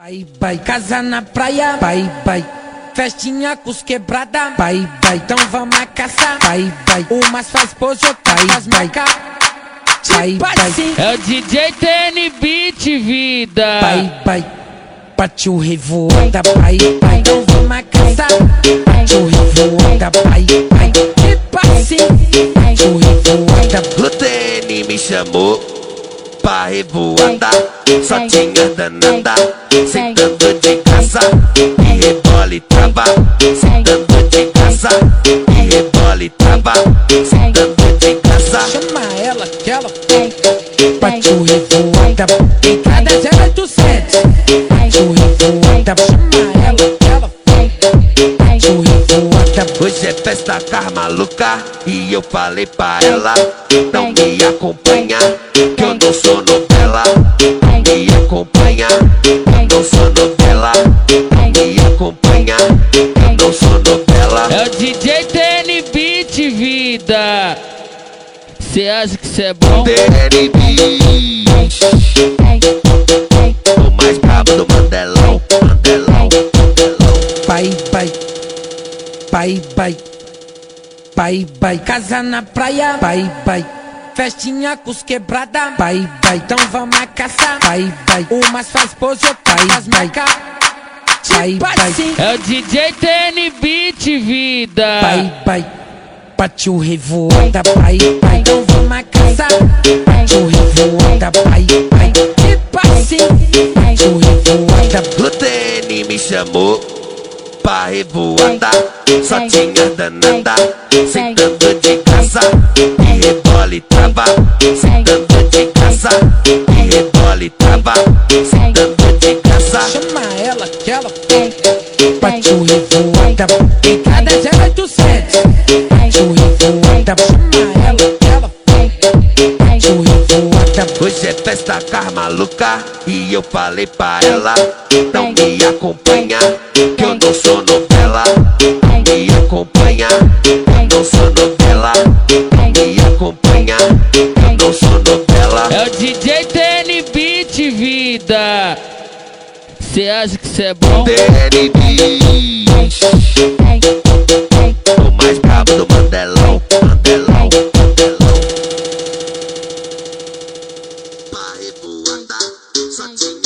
Pai, pai, casa na praia, pai, pai. Festinha com os quebrada, pai, pai. Então vamos a caçar, pai, pai. Umas faz pose, outras faz marca. Pai, pai, É o DJ TN Beat, vida. pai, pai. Partiu revoada, pai, pai. Então vamos a caçar. Partiu revoada, pai, pai. Tipo assim, partiu revoada. O TN me chamou pra revoada. Só tinha danada. Sentando de caça E rebola e trava. Sentando de caça E rebola e trava. Sentando de caça Chama ela que ela partiu revoada. Entrada 0800. Partiu revoada. Com as maluca E eu falei pra ela Não me acompanha Que eu não sou novela Me acompanha Eu não sou novela Me acompanha Eu não sou novela É o DJ TN Beat, vida. Cê acha que cê é bom? TNB O mais brabo do Mandelão Mandelão Mandelão Pai, pai. Pai, pai. Pai, pai. Casa na praia. Pai, pai. Festinha com os quebrada. Pai, pai. Então vamos caçar. Pai, pai. Umas faz pose, outras faz marca. Pai, pai. É o DJ TN Beat, vida. Pai, pai. Partiu revoada, pai, pai. Então vamos a caçar. Partiu revoada, pai, pai. Tipo assim, partiu revoada. O TN me chamou pra revoada Só tinha danada Sentando de caça E rebola e trava Sentando de caça E rebola e trava Sentando de caça Chama ela que ela partiu revoada. Entrada 0800. Partiu revoada. Chama ela que ela partiu revoada. Hoje é festa as maluca E eu falei pra ela Não me acompanha Que eu não sou novela Eu não sou novela É o DJ TN Beat, vida. Cê acha que cê é bom? TNB O mais brabo do Mandelão Mandelão Mandelão Pra revoada Só tinha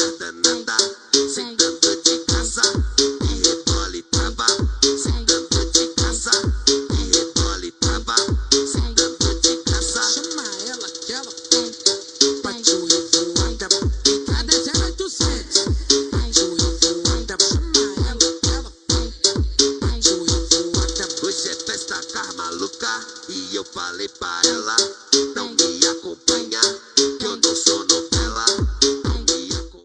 Eu falei pra ela não me acompanhar, que eu não sou